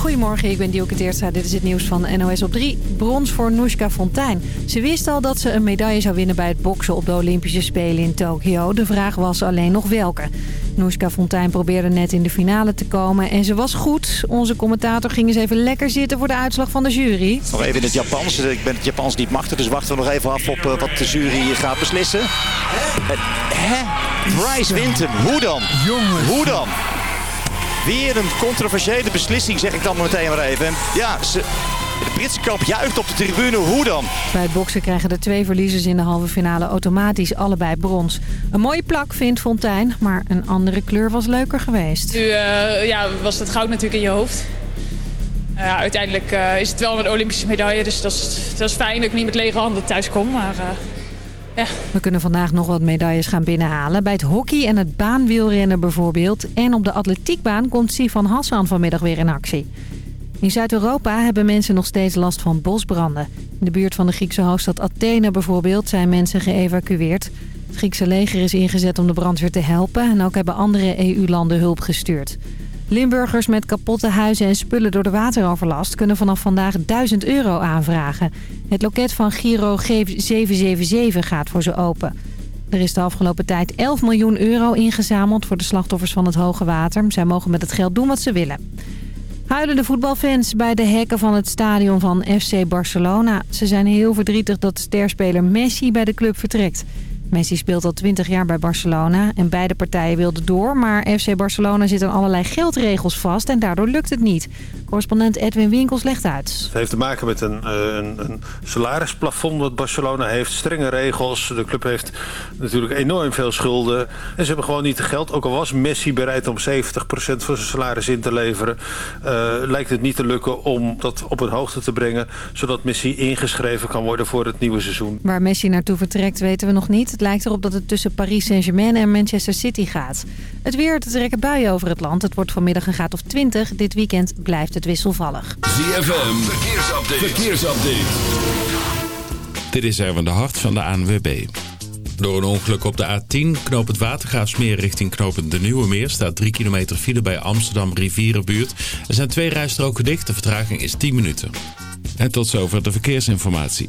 Goedemorgen, ik ben Dielke Teertstra. Dit is het nieuws van NOS op 3. Brons voor Noeska Fontijn. Ze wist al dat ze een medaille zou winnen bij het boksen op de Olympische Spelen in Tokio. De vraag was alleen nog welke. Noeska Fontijn probeerde net in de finale te komen en ze was goed. Onze commentator ging eens even lekker zitten voor de uitslag van de jury. Nog even in het Japans. Ik ben het Japans niet machtig, dus wachten we nog even af op eh, wat de jury gaat beslissen. Hè? Bryce wint hem. Hoe dan? Jongens. Hoe dan? Weer een controversiële beslissing, zeg ik dan meteen maar even. Ja, ze, de Britse kamp juicht op de tribune. Hoe dan? Bij het boksen krijgen de twee verliezers in de halve finale automatisch allebei brons. Een mooie plak vindt Fontijn, maar een andere kleur was leuker geweest. Nu uh, ja, was het goud natuurlijk in je hoofd. Uh, ja, uiteindelijk uh, is het wel een Olympische medaille, dus dat is, dat is fijn dat ik niet met lege handen thuis kom. Maar. We kunnen vandaag nog wat medailles gaan binnenhalen. Bij het hockey en het baanwielrennen bijvoorbeeld. En op de atletiekbaan komt Sifan Hassan vanmiddag weer in actie. In Zuid-Europa hebben mensen nog steeds last van bosbranden. In de buurt van de Griekse hoofdstad Athene bijvoorbeeld zijn mensen geëvacueerd. Het Griekse leger is ingezet om de brandweer te helpen. En ook hebben andere EU-landen hulp gestuurd. Limburgers met kapotte huizen en spullen door de wateroverlast... kunnen vanaf vandaag 1000 euro aanvragen. Het loket van Giro 777 gaat voor ze open. Er is de afgelopen tijd 11 miljoen euro ingezameld... voor de slachtoffers van het hoge water. Zij mogen met het geld doen wat ze willen. Huilende voetbalfans bij de hekken van het stadion van FC Barcelona. Ze zijn heel verdrietig dat sterspeler Messi bij de club vertrekt. Messi speelt al 20 jaar bij Barcelona en beide partijen wilden door. Maar FC Barcelona zit aan allerlei geldregels vast en daardoor lukt het niet. Correspondent Edwin Winkels legt uit. Het heeft te maken met een, een, een salarisplafond dat Barcelona heeft. Strenge regels. De club heeft natuurlijk enorm veel schulden. En ze hebben gewoon niet het geld. Ook al was Messi bereid om 70% van zijn salaris in te leveren... Uh, lijkt het niet te lukken om dat op een hoogte te brengen... zodat Messi ingeschreven kan worden voor het nieuwe seizoen. Waar Messi naartoe vertrekt weten we nog niet. Het lijkt erop dat het tussen Paris Saint-Germain en Manchester City gaat. Het weer, te trekken buien over het land. Het wordt vanmiddag een graad of 20. Dit weekend blijft het wisselvallig. ZFM, verkeersupdate. verkeersupdate. Dit is Erwin de Hart van de ANWB. Door een ongeluk op de A10 knoop het Watergraafsmeer richting knooppunt De Nieuwe Meer... staat 3 kilometer file bij Amsterdam Rivierenbuurt. Er zijn twee rijstroken dicht, de vertraging is 10 minuten. En tot zover de verkeersinformatie.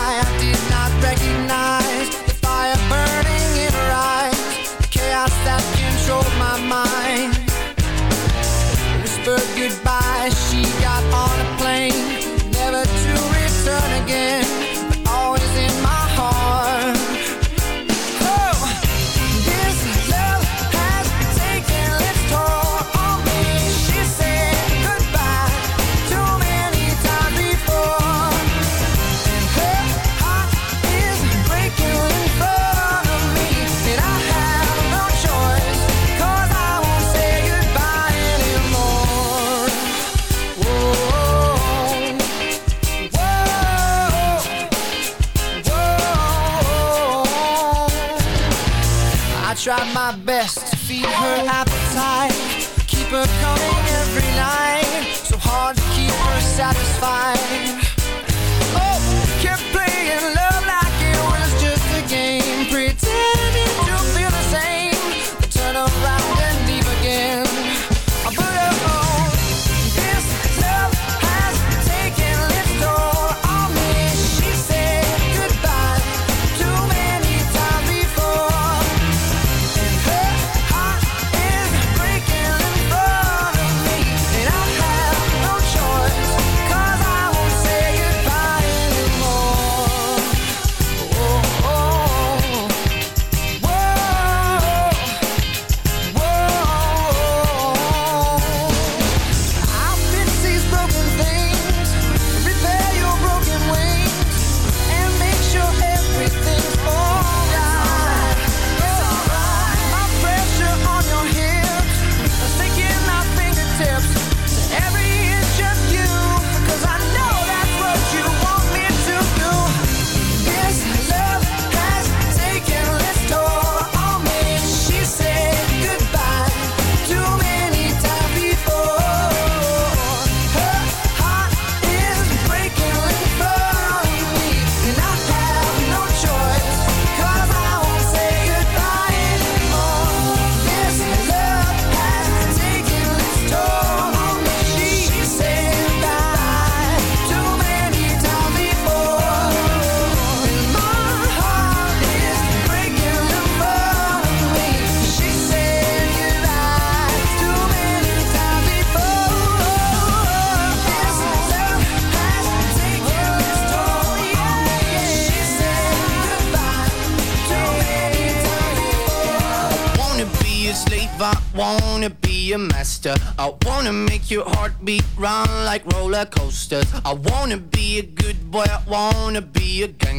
I did not recognize the fire burning in her eyes, the chaos that controlled my mind. Whispered goodbye, she her. I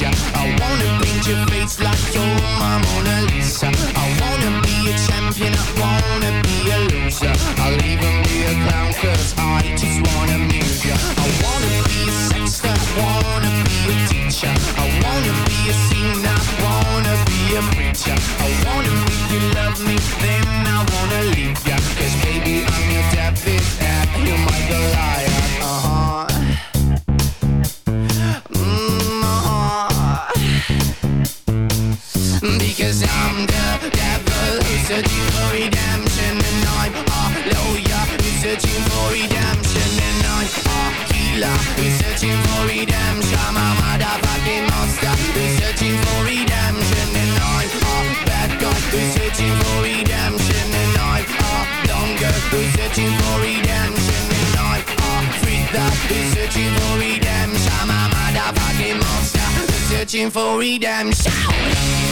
ya. I wanna paint your face like you're my Mona Lisa. I wanna be a champion, I wanna be a loser. I'll even be a clown cause I just wanna amuse ya. I wanna be a sexter, I wanna be a teacher. I wanna be a singer, I wanna be a preacher. I wanna who's searching for redemption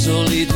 zo liet,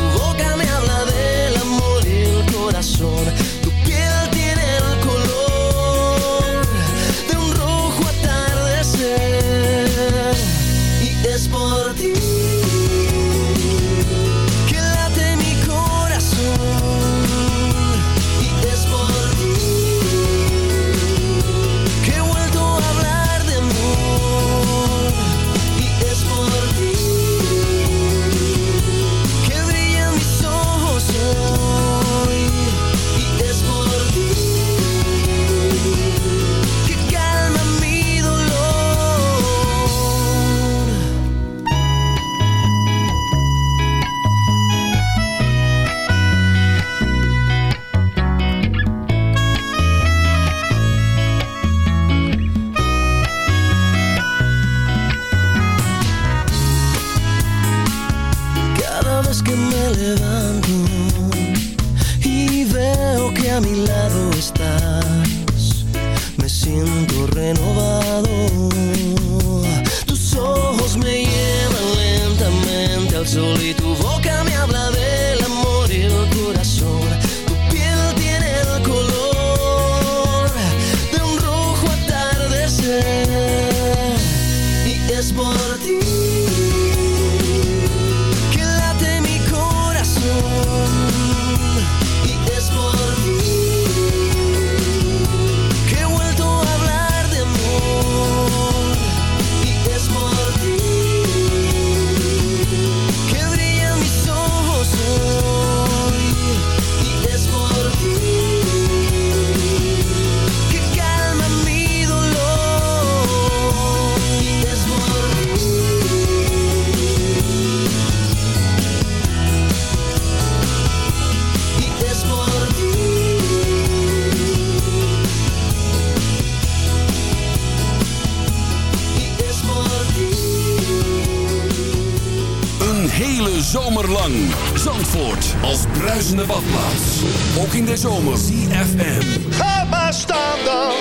Zandvoort als bruisende badplaats. Ook in de zomer. CFM. Ga maar staan dan.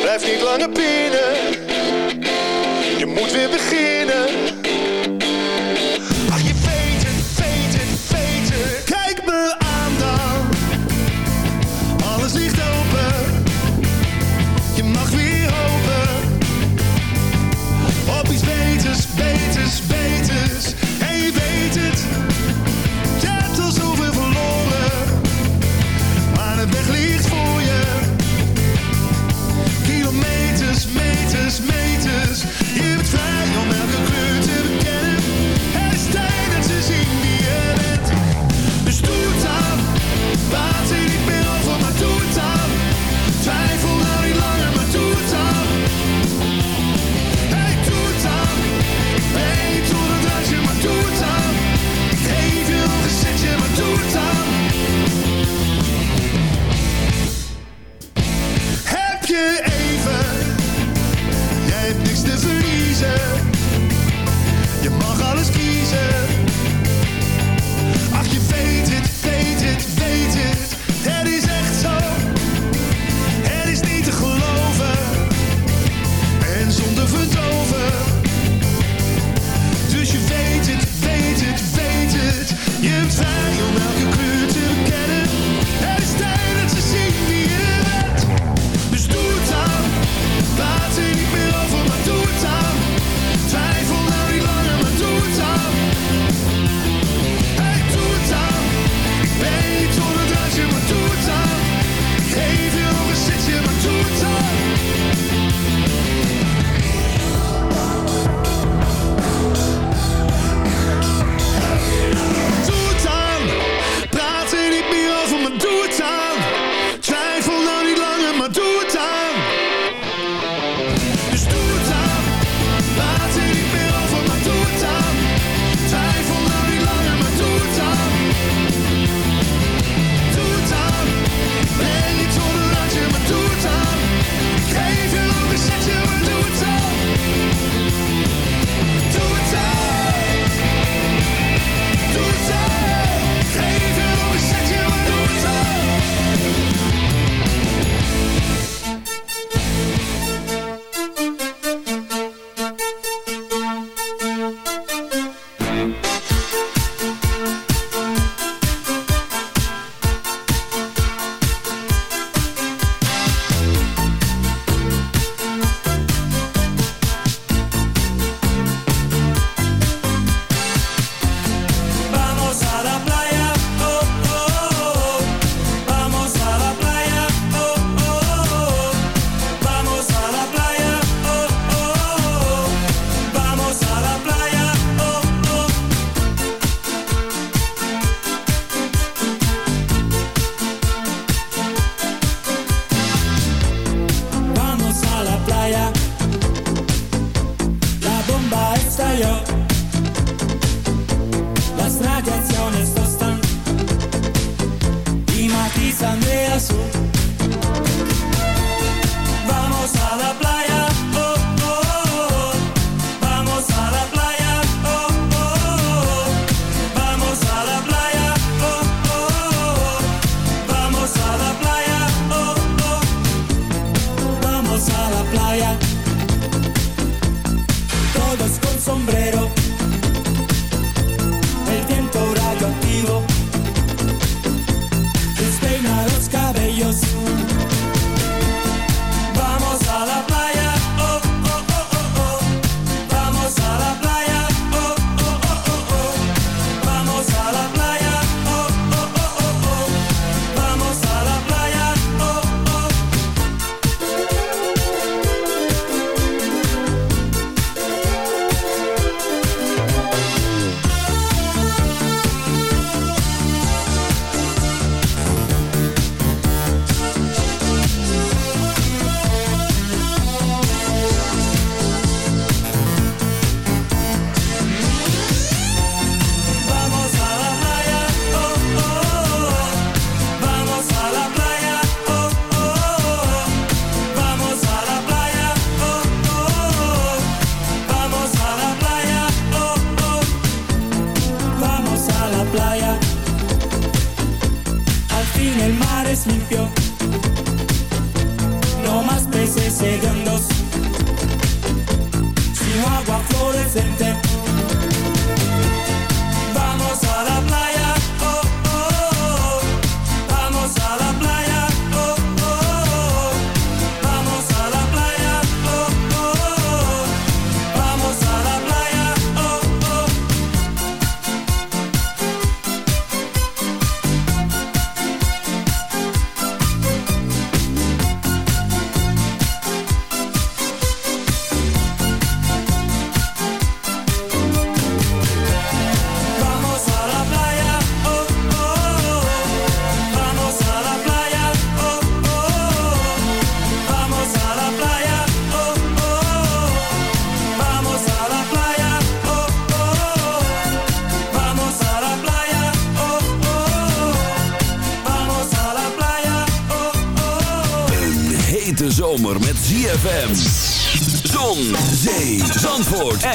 Blijf niet langer binnen. Je moet weer beginnen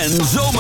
And so.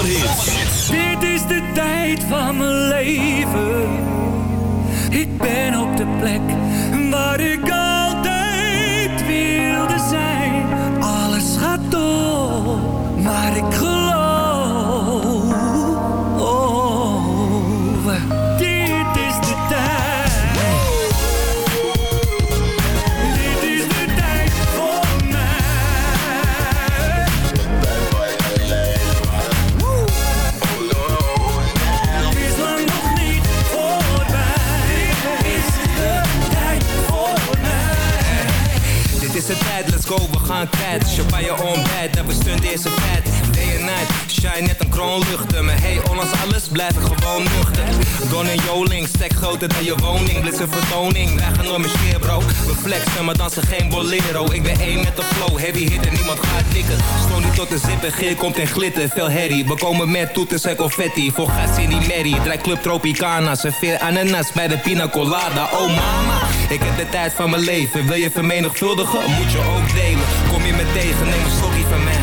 de flow, heavy hitter, niemand gaat tikken. Stony tot de zippen, geer komt en glitter, veel herrie. We komen met toeters en confetti, voor gas in die merrie. Club Tropicana, serveer ananas bij de pina colada. Oh mama, ik heb de tijd van mijn leven. Wil je vermenigvuldigen, moet je ook delen. Kom je me tegen, neem een sorry van mij.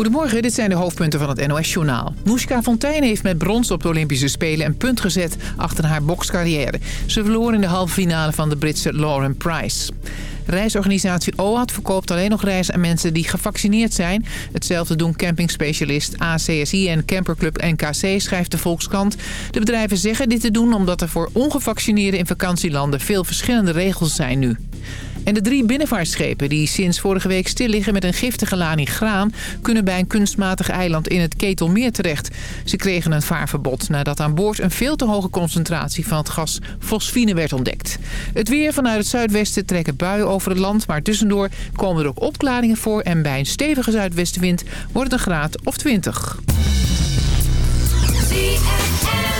Goedemorgen, dit zijn de hoofdpunten van het NOS-journaal. Noeska Fontijn heeft met brons op de Olympische Spelen een punt gezet achter haar bokscarrière. Ze verloor in de halve finale van de Britse Lauren Price. Reisorganisatie OAT verkoopt alleen nog reizen aan mensen die gevaccineerd zijn. Hetzelfde doen campingspecialist ACSI en camperclub NKC, schrijft de Volkskrant. De bedrijven zeggen dit te doen omdat er voor ongevaccineerden in vakantielanden veel verschillende regels zijn nu. En de drie binnenvaartschepen die sinds vorige week stil liggen met een giftige lading graan... kunnen bij een kunstmatig eiland in het Ketelmeer terecht. Ze kregen een vaarverbod nadat aan boord een veel te hoge concentratie van het gas fosfine werd ontdekt. Het weer vanuit het zuidwesten trekken buien over het land... maar tussendoor komen er ook opklaringen voor... en bij een stevige zuidwestenwind wordt het een graad of 20. hete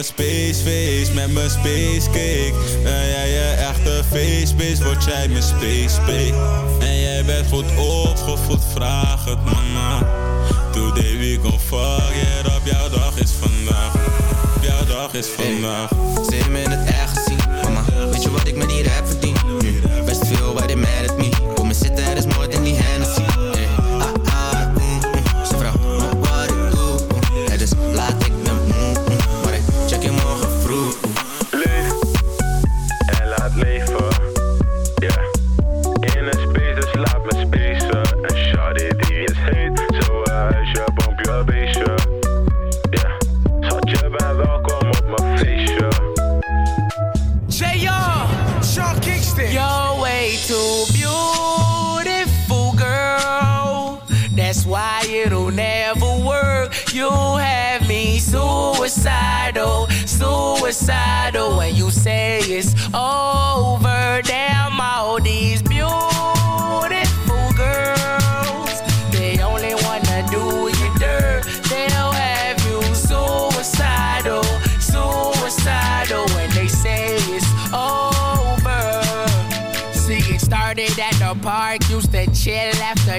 mijn spaceface, met mijn spacecake. Ben jij je echte faceface, word jij mijn spacecake. En jij bent goed opgevoed, vraag het mama. Today we go fuck it up, jouw dag is vandaag. Jouw dag is vandaag. Hey, ze in het echt zien, mama. Weet je wat ik me hier heb verdiend? Best veel, waar dit mad me?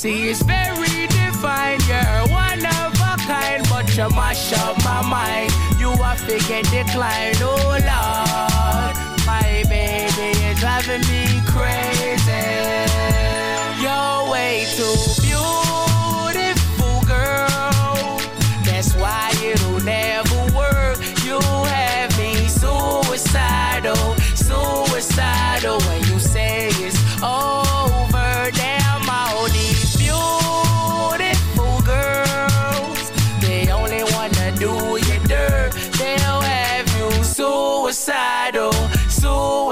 See, it's very divine. You're one of a kind, but you mash up my mind. You are figure decline, oh Lord. My baby is driving me crazy. You're way too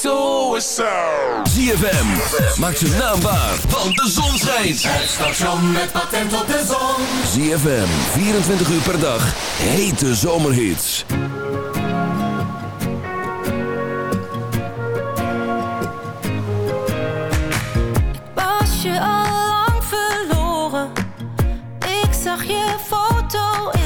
suicidal. ZFM. Maak zijn naam waar, want de zon schijnt. Het station met patent op de zon. ZFM, 24 uur per dag. Hete zomerhits. Was je al lang verloren? Ik zag je foto in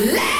Let's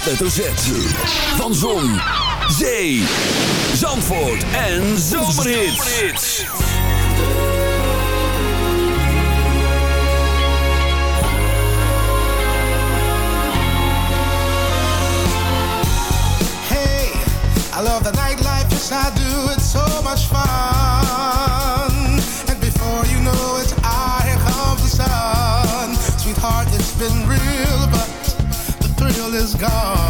hoofdletter Z. Van Zon, Zee, Zandvoort en Zomerhits. Hey, I love the nightlife, yes I do, it's so much fun. God.